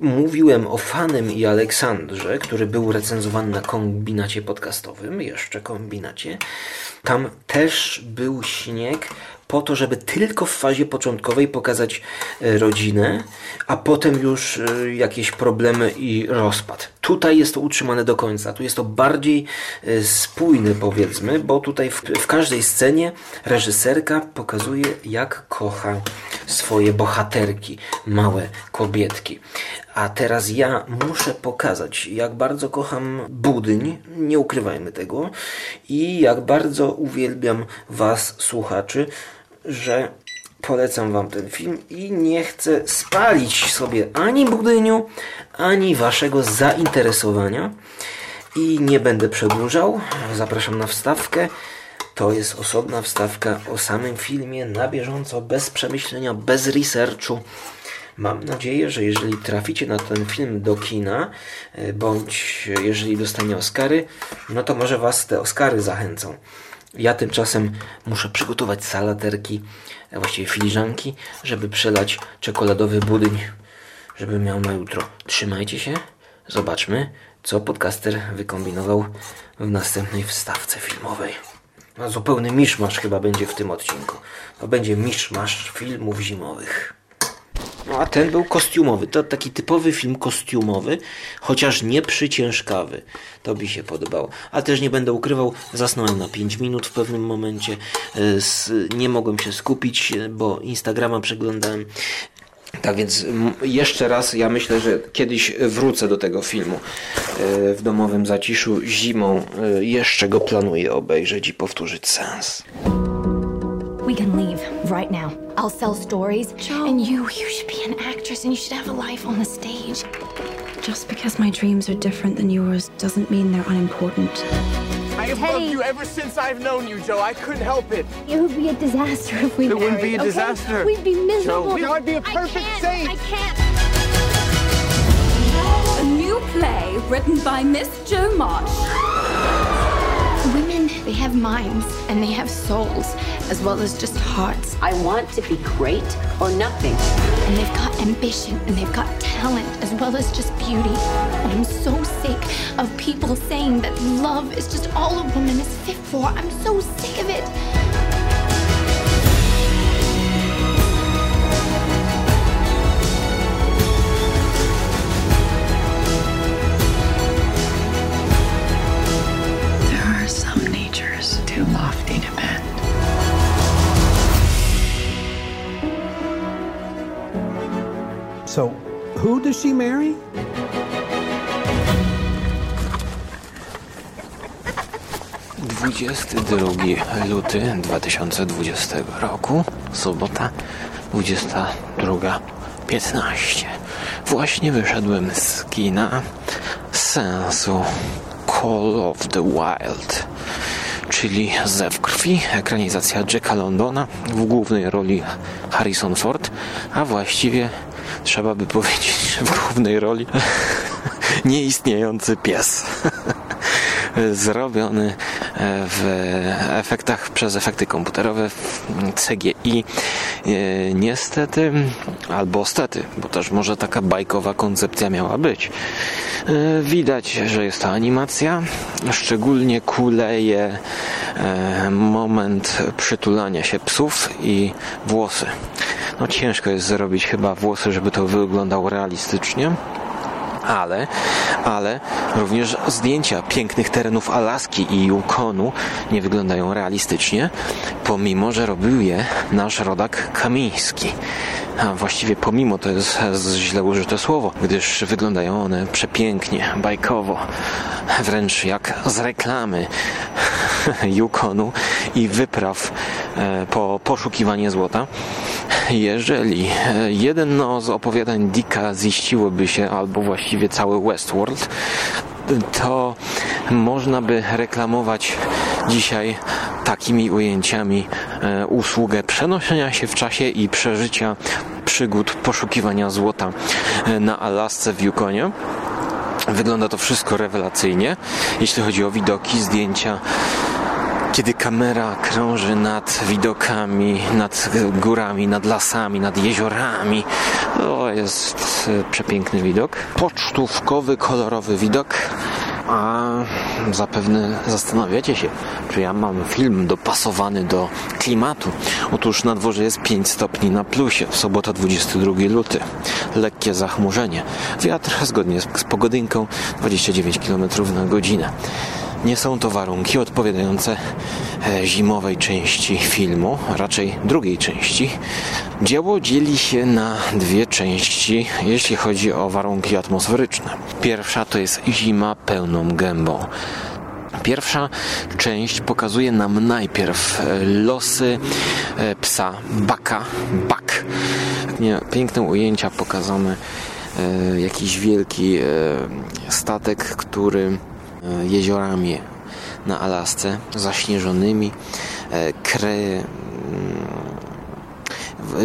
Mówiłem o Fanem i Aleksandrze, który był recenzowany na kombinacie podcastowym, jeszcze kombinacie. Tam też był śnieg po to, żeby tylko w fazie początkowej pokazać e, rodzinę, a potem już e, jakieś problemy i rozpad. Tutaj jest to utrzymane do końca. Tu jest to bardziej e, spójne, powiedzmy, bo tutaj w, w każdej scenie reżyserka pokazuje, jak kocha swoje bohaterki, małe kobietki. A teraz ja muszę pokazać, jak bardzo kocham budyń, nie ukrywajmy tego, i jak bardzo uwielbiam Was, słuchaczy, że polecam Wam ten film i nie chcę spalić sobie ani budyniu, ani Waszego zainteresowania. I nie będę przedłużał. Zapraszam na wstawkę. To jest osobna wstawka o samym filmie, na bieżąco, bez przemyślenia, bez researchu. Mam nadzieję, że jeżeli traficie na ten film do kina, e, bądź jeżeli dostanie Oscary, no to może Was te Oscary zachęcą. Ja tymczasem muszę przygotować salaterki, a właściwie filiżanki, żeby przelać czekoladowy budyń, żeby miał na jutro. Trzymajcie się, zobaczmy, co podcaster wykombinował w następnej wstawce filmowej. Zupełny miszmasz chyba będzie w tym odcinku. To będzie miszmasz filmów zimowych. No a ten był kostiumowy. To taki typowy film kostiumowy, chociaż nie przyciężkawy. To mi się podobało. A też nie będę ukrywał, zasnąłem na 5 minut w pewnym momencie. E, nie mogłem się skupić, bo Instagrama przeglądałem. Tak więc jeszcze raz, ja myślę, że kiedyś wrócę do tego filmu e, w domowym zaciszu zimą. Jeszcze go planuję obejrzeć i powtórzyć sens. We can leave right now. I'll sell stories. Joe. And you, you should be an actress and you should have a life on the stage. Just because my dreams are different than yours doesn't mean they're unimportant. I have Teddy. loved you ever since I've known you, Joe. I couldn't help it. It would be a disaster if we It married, wouldn't be a okay? disaster. We'd be miserable. Joe, I'd be a perfect I can't, saint. I can't. A new play written by Miss Joe March. Women, they have minds and they have souls as well as just hearts. I want to be great or nothing. And they've got ambition and they've got talent. As well as just beauty. But I'm so sick of people saying that love is just all a woman is fit for. I'm so sick of it. There are some natures too lofty to bend. So, who does she marry? Dwudziesty drugi luty 2020 roku, sobota 22.15. Właśnie wyszedłem z kina z seansu Call of the Wild, czyli Zew krwi, ekranizacja Jacka Londona w głównej roli Harrison Ford, a właściwie trzeba by powiedzieć, że w głównej roli nieistniejący pies. Zrobiony w efektach przez efekty komputerowe w CGI. Niestety, albo stety, bo też może taka bajkowa koncepcja miała być. Widać, że jest to animacja. Szczególnie kuleje moment przytulania się psów i włosy. No ciężko jest zrobić chyba włosy, żeby to wyglądało realistycznie ale, ale również zdjęcia pięknych terenów Alaski i Yukonu nie wyglądają realistycznie, pomimo, że robił je nasz rodak Kamiński. A właściwie pomimo to jest źle użyte słowo, gdyż wyglądają one przepięknie, bajkowo, wręcz jak z reklamy Yukonu i wypraw po poszukiwanie złota. Jeżeli jedno z opowiadań Dicka ziściłoby się, albo właściwie cały Westworld, to można by reklamować dzisiaj takimi ujęciami usługę przenoszenia się w czasie i przeżycia przygód poszukiwania złota na Alasce w Yukonie. Wygląda to wszystko rewelacyjnie, jeśli chodzi o widoki, zdjęcia, kiedy kamera krąży nad widokami, nad górami, nad lasami, nad jeziorami. To jest przepiękny widok. Pocztówkowy, kolorowy widok. A zapewne zastanawiacie się, czy ja mam film dopasowany do klimatu. Otóż na dworze jest 5 stopni na plusie. Sobota 22 luty. Lekkie zachmurzenie. Wiatr zgodnie z pogodynką 29 km na godzinę. Nie są to warunki odpowiadające zimowej części filmu, raczej drugiej części. Dzieło dzieli się na dwie części, jeśli chodzi o warunki atmosferyczne. Pierwsza to jest zima pełną gębą. Pierwsza część pokazuje nam najpierw losy psa Baka, Bak. Piękne ujęcia pokazane, jakiś wielki statek, który jeziorami na Alasce, zaśnieżonymi, kry.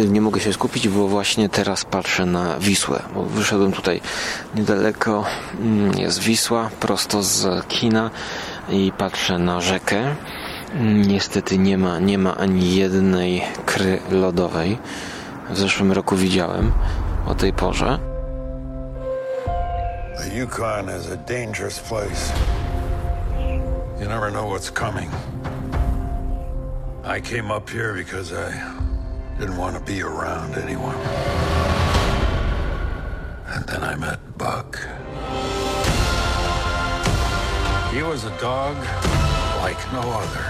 Nie mogę się skupić, bo właśnie teraz patrzę na Wisłę, bo wyszedłem tutaj niedaleko, jest Wisła, prosto z kina i patrzę na rzekę. Niestety nie ma, nie ma ani jednej kry lodowej. W zeszłym roku widziałem o tej porze. Yukon is a dangerous place. You never know what's coming. I came up here because I didn't want to be around anyone. And then I met Buck. He was a dog like no other.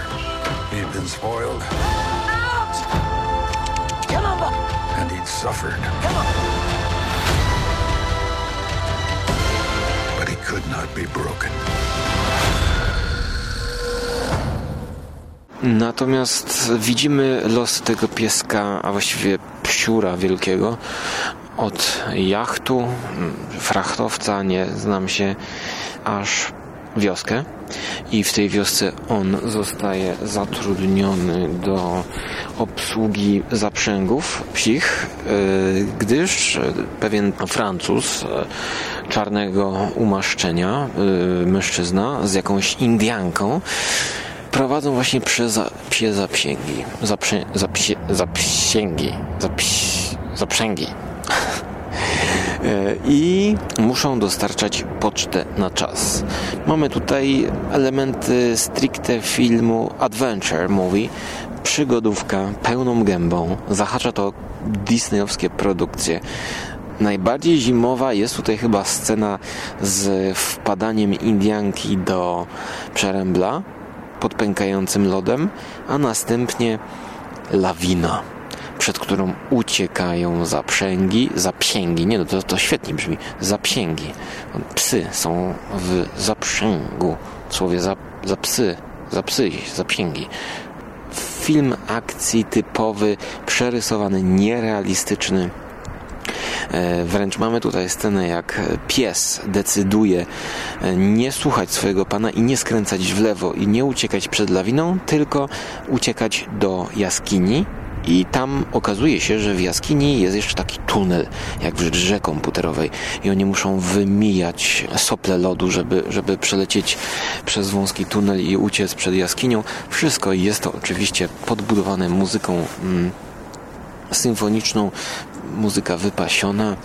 He'd been spoiled. Come on, Buck. And he'd suffered. Come on. Not be broken. Natomiast widzimy los tego pieska, a właściwie psiura wielkiego od jachtu, frachtowca, nie znam się, aż wioskę i w tej wiosce on zostaje zatrudniony do obsługi zaprzęgów psich, gdyż pewien Francuz czarnego umaszczenia, mężczyzna z jakąś Indianką prowadzą właśnie psie, za, psie zapsięgi. Zaprze, zapsie, zapsięgi. Zaps, zaprzęgi. i muszą dostarczać pocztę na czas. Mamy tutaj elementy stricte filmu Adventure Movie, przygodówka pełną gębą. Zahacza to disneyowskie produkcje. Najbardziej zimowa jest tutaj chyba scena z wpadaniem Indianki do przerębla pod pękającym lodem, a następnie lawina przed którą uciekają zaprzęgi, zapsięgi, nie no to, to świetnie brzmi, zapsięgi. Psy są w zaprzęgu, w słowie za, za psy, za psy, zapsięgi. Film akcji typowy, przerysowany, nierealistyczny. E, wręcz mamy tutaj scenę, jak pies decyduje e, nie słuchać swojego pana i nie skręcać w lewo i nie uciekać przed lawiną, tylko uciekać do jaskini, i tam okazuje się, że w jaskini jest jeszcze taki tunel, jak w grze komputerowej. I oni muszą wymijać sople lodu, żeby, żeby przelecieć przez wąski tunel i uciec przed jaskinią. Wszystko jest to oczywiście podbudowane muzyką mm, symfoniczną, muzyka wypasiona.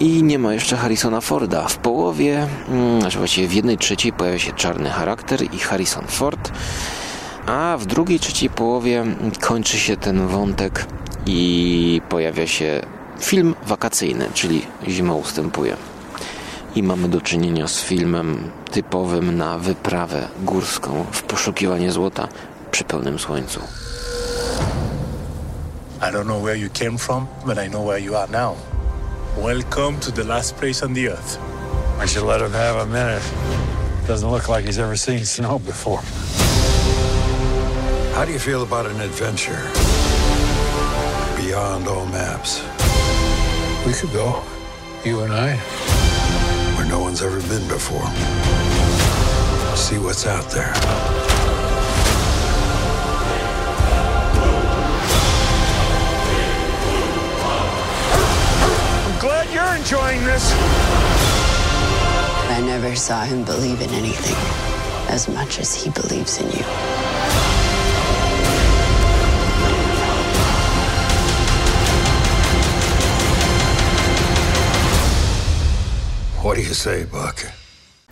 I nie ma jeszcze Harrisona Forda. W połowie, znaczy właściwie w jednej trzeciej pojawia się czarny charakter i Harrison Ford a w drugiej, trzeciej połowie kończy się ten wątek i pojawia się film wakacyjny, czyli zima ustępuje. I mamy do czynienia z filmem typowym na wyprawę górską w poszukiwanie złota przy pełnym słońcu. I don't know where you came from, but I know where you are now. Welcome to the last place on the earth. I should let him have a minute. Doesn't look like he's ever seen snow before. How do you feel about an adventure beyond all maps? We could go, you and I, where no one's ever been before. See what's out there. I'm glad you're enjoying this. I never saw him believe in anything as much as he believes in you. What do you say, Buck?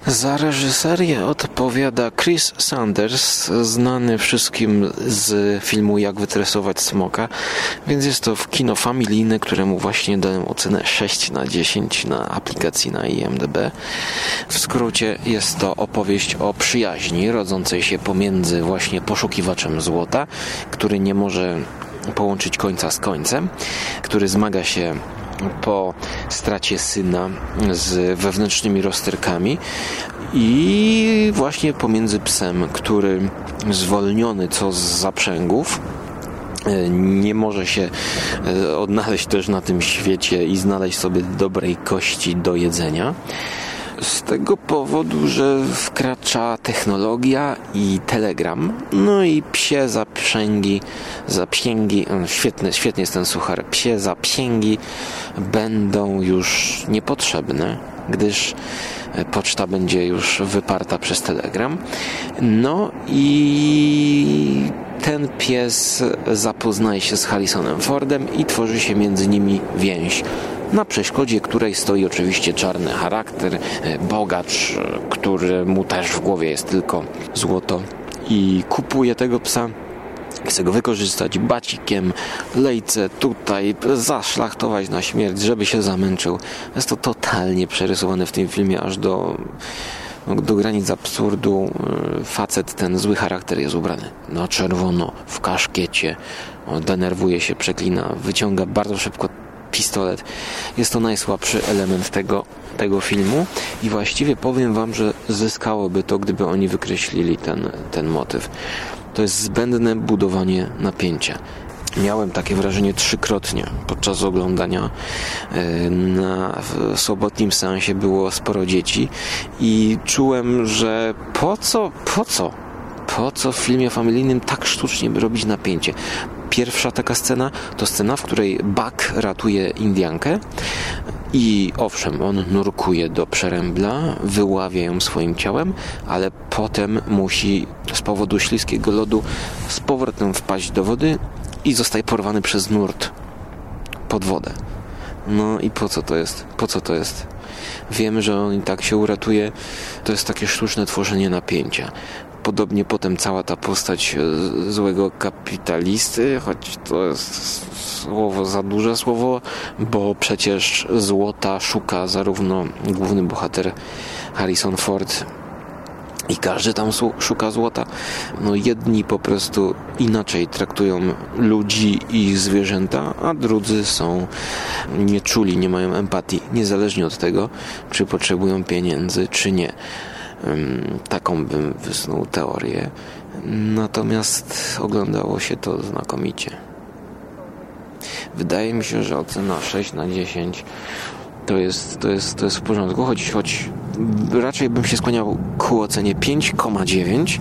Za reżyserię odpowiada Chris Sanders, znany wszystkim z filmu Jak wytresować smoka, więc jest to kino familijne, któremu właśnie dałem ocenę 6 na 10 na aplikacji na IMDb. W skrócie jest to opowieść o przyjaźni rodzącej się pomiędzy właśnie poszukiwaczem złota, który nie może połączyć końca z końcem, który zmaga się po stracie syna z wewnętrznymi rozterkami i właśnie pomiędzy psem, który zwolniony co z zaprzęgów e, nie może się e, odnaleźć też na tym świecie i znaleźć sobie dobrej kości do jedzenia z tego powodu, że wkracza technologia i telegram, no i psie zaprzęgi, zapsięgi, świetny, świetnie jest ten suchar, psie zapsięgi będą już niepotrzebne, gdyż poczta będzie już wyparta przez telegram. No i ten pies zapoznaje się z Harrisonem Fordem i tworzy się między nimi więź na przeszkodzie której stoi oczywiście czarny charakter, e, bogacz, e, który mu też w głowie jest tylko złoto i kupuje tego psa chce go wykorzystać bacikiem, lejce tutaj, zaszlachtować na śmierć, żeby się zamęczył. Jest to totalnie przerysowane w tym filmie, aż do, do granic absurdu. E, facet, ten zły charakter jest ubrany na czerwono, w kaszkiecie, denerwuje się, przeklina, wyciąga bardzo szybko pistolet. Jest to najsłabszy element tego, tego filmu i właściwie powiem Wam, że zyskałoby to, gdyby oni wykreślili ten, ten motyw. To jest zbędne budowanie napięcia. Miałem takie wrażenie trzykrotnie podczas oglądania. E, na sobotnim seansie było sporo dzieci i czułem, że po co, po co po co w filmie familijnym tak sztucznie robić napięcie? Pierwsza taka scena to scena, w której Buck ratuje Indiankę i owszem, on nurkuje do przerębla, wyławia ją swoim ciałem, ale potem musi z powodu śliskiego lodu z powrotem wpaść do wody i zostaje porwany przez nurt pod wodę. No i po co to jest? Po co to jest? Wiemy, że on i tak się uratuje. To jest takie sztuczne tworzenie napięcia. Podobnie potem cała ta postać e, złego kapitalisty, choć to jest słowo za duże słowo, bo przecież złota szuka zarówno główny bohater Harrison Ford i każdy tam szuka złota. No jedni po prostu inaczej traktują ludzi i zwierzęta, a drudzy są nieczuli, nie mają empatii, niezależnie od tego, czy potrzebują pieniędzy, czy nie. Taką bym wysnuł teorię. Natomiast oglądało się to znakomicie. Wydaje mi się, że ocena 6 na 10 to jest, to jest, to jest w porządku, choć, choć raczej bym się skłaniał ku ocenie 5,9,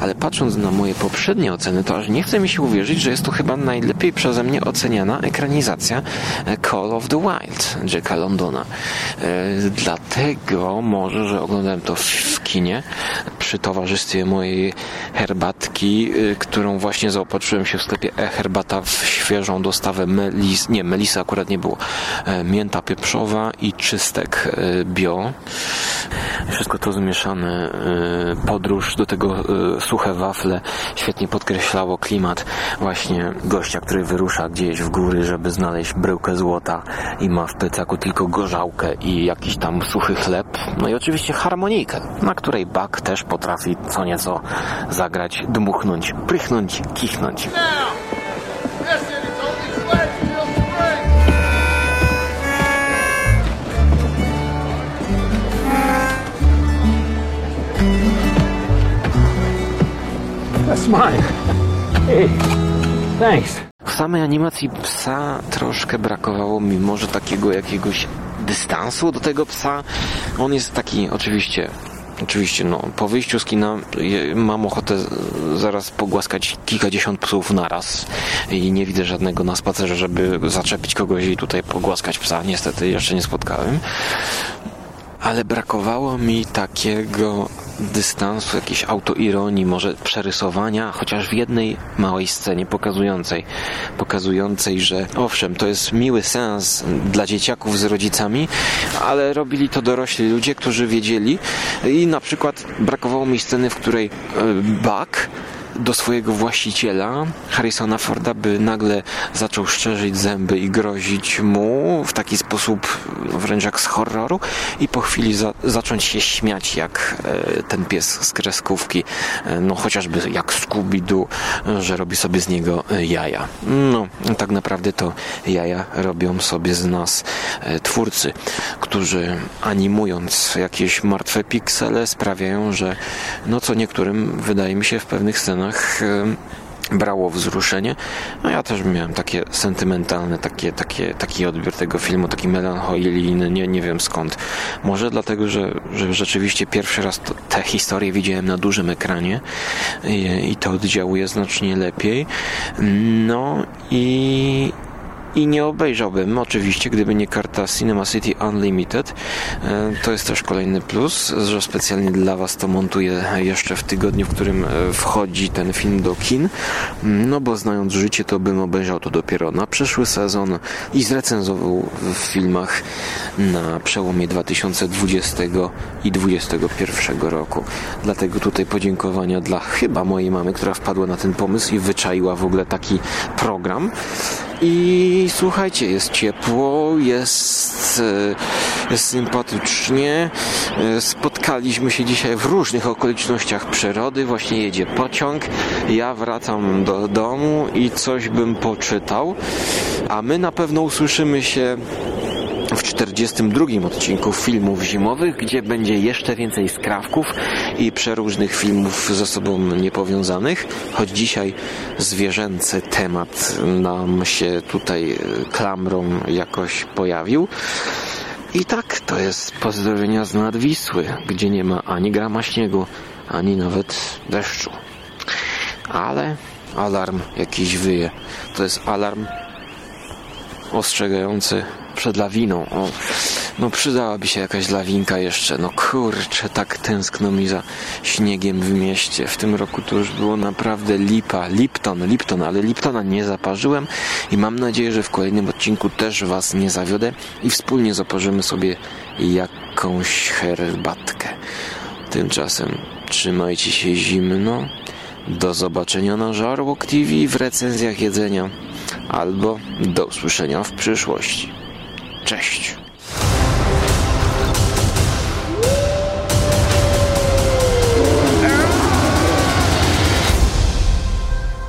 ale patrząc na moje poprzednie oceny, to aż nie chce mi się uwierzyć, że jest to chyba najlepiej przeze mnie oceniana ekranizacja e, Call of the Wild Jacka Londona. E, dlatego może, że oglądałem to w kinie przy towarzystwie mojej herbatki, e, którą właśnie zaopatrzyłem się w sklepie e-herbata w świeżą dostawę melis, nie, melisa akurat nie było, mięta pieprzowa i czystek bio. Wszystko to zmieszane, y, podróż do tego y, suche wafle świetnie podkreślało klimat właśnie gościa, który wyrusza gdzieś w góry, żeby znaleźć bryłkę złota i ma w plecaku tylko gorzałkę i jakiś tam suchy chleb. No i oczywiście harmonijkę, na której Buck też potrafi co nieco zagrać, dmuchnąć, prychnąć, kichnąć. That's mine. Hey, thanks. W samej animacji psa troszkę brakowało mi może takiego jakiegoś dystansu do tego psa. On jest taki oczywiście Oczywiście, no, po wyjściu z kina mam ochotę zaraz pogłaskać kilkadziesiąt psów naraz i nie widzę żadnego na spacerze, żeby zaczepić kogoś i tutaj pogłaskać psa. Niestety jeszcze nie spotkałem ale brakowało mi takiego dystansu, jakiejś autoironii, może przerysowania, chociaż w jednej małej scenie pokazującej, pokazującej, że owszem, to jest miły sens dla dzieciaków z rodzicami, ale robili to dorośli ludzie, którzy wiedzieli i na przykład brakowało mi sceny, w której e, Buck do swojego właściciela, Harrisona Forda, by nagle zaczął szczerzyć zęby i grozić mu w taki sposób wręcz jak z horroru i po chwili za zacząć się śmiać jak e, ten pies z kreskówki, e, no chociażby jak Scooby-Doo, że robi sobie z niego e, jaja. No, tak naprawdę to jaja robią sobie z nas e, twórcy, którzy animując jakieś martwe piksele sprawiają, że no co niektórym wydaje mi się w pewnych scenach brało wzruszenie. No ja też miałem takie sentymentalne, takie, takie, taki odbiór tego filmu, taki melancholijny, nie, nie wiem skąd. Może dlatego, że, że rzeczywiście pierwszy raz to, tę historię widziałem na dużym ekranie i, i to oddziałuje znacznie lepiej. No i, i nie obejrzałbym oczywiście, gdyby nie karta Cinema City Unlimited. E, to jest też kolejny plus, że specjalnie dla Was to montuję jeszcze w tygodniu, w którym e, wchodzi ten film do kin. No bo znając życie, to bym obejrzał to dopiero na przyszły sezon i zrecenzował w filmach na przełomie 2020 i 2021 roku. Dlatego tutaj podziękowania dla chyba mojej mamy, która wpadła na ten pomysł i wyczaiła w ogóle taki program. I słuchajcie, jest ciepło, jest, e, jest sympatycznie. E, spotkaliśmy się dzisiaj w różnych okolicznościach przyrody. Właśnie jedzie pociąg. Ja wracam do domu i coś bym poczytał. A my na pewno usłyszymy się w 42 odcinku filmów zimowych, gdzie będzie jeszcze więcej skrawków i przeróżnych filmów ze sobą niepowiązanych, choć dzisiaj zwierzęcy temat nam się tutaj e, klamrą jakoś pojawił. I tak, to jest pozdrowienia z Nadwisły, gdzie nie ma ani grama śniegu, ani nawet deszczu. Ale alarm jakiś wyje. To jest alarm ostrzegający przed lawiną. O, No przydałaby się jakaś lawinka jeszcze. No kurczę, tak tęskno mi za śniegiem w mieście. W tym roku to już było naprawdę lipa. Lipton, Lipton, ale Liptona nie zaparzyłem i mam nadzieję, że w kolejnym odcinku też Was nie zawiodę i wspólnie zaparzymy sobie jakąś herbatkę. Tymczasem trzymajcie się zimno. Do zobaczenia na Żarłok TV w recenzjach jedzenia albo do usłyszenia w przyszłości. Cześć!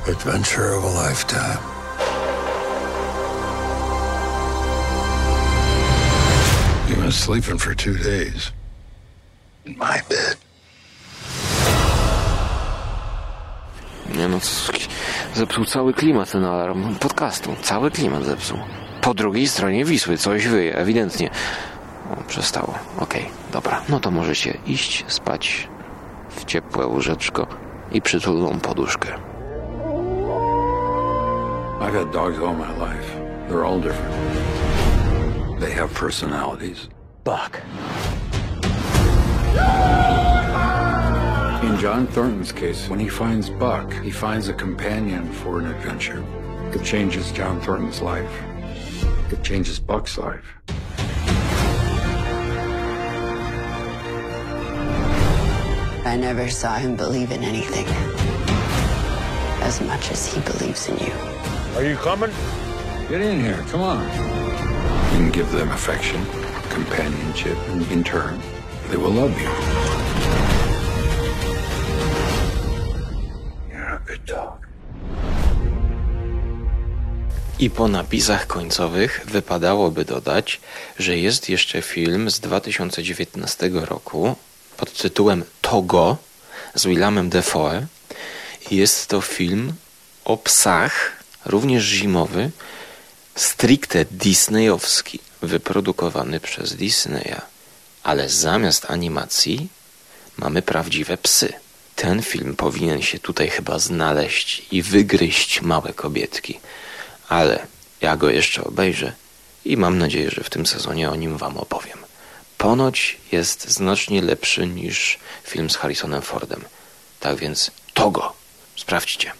Adventure of a lifetime. You've been sleeping for two days. In my bed. Nie no, zepsuł cały klimat ten alarm podcastu. Cały klimat zepsuł. Po drugiej stronie Wisły coś wyje, ewidentnie. O, przestało. Okej, dobra. No to możecie iść spać w ciepłe łóżeczko i przytulną poduszkę. I've had dogs all my life. They're all different. They have personalities. Buck. In John Thornton's case, when he finds Buck, he finds a companion for an adventure. It changes John Thornton's life. It changes Buck's life. I never saw him believe in anything as much as he believes in you. Are you coming? Get in here. Come on. You can give them affection, companionship, and in turn, they will love you. I po napisach końcowych wypadałoby dodać, że jest jeszcze film z 2019 roku pod tytułem Togo z Willamem Defoe. Jest to film o psach, również zimowy, stricte disneyowski, wyprodukowany przez Disneya. Ale zamiast animacji mamy prawdziwe psy. Ten film powinien się tutaj chyba znaleźć i wygryźć małe kobietki. Ale ja go jeszcze obejrzę i mam nadzieję, że w tym sezonie o nim Wam opowiem. Ponoć jest znacznie lepszy niż film z Harrisonem Fordem. Tak więc Togo. Sprawdźcie.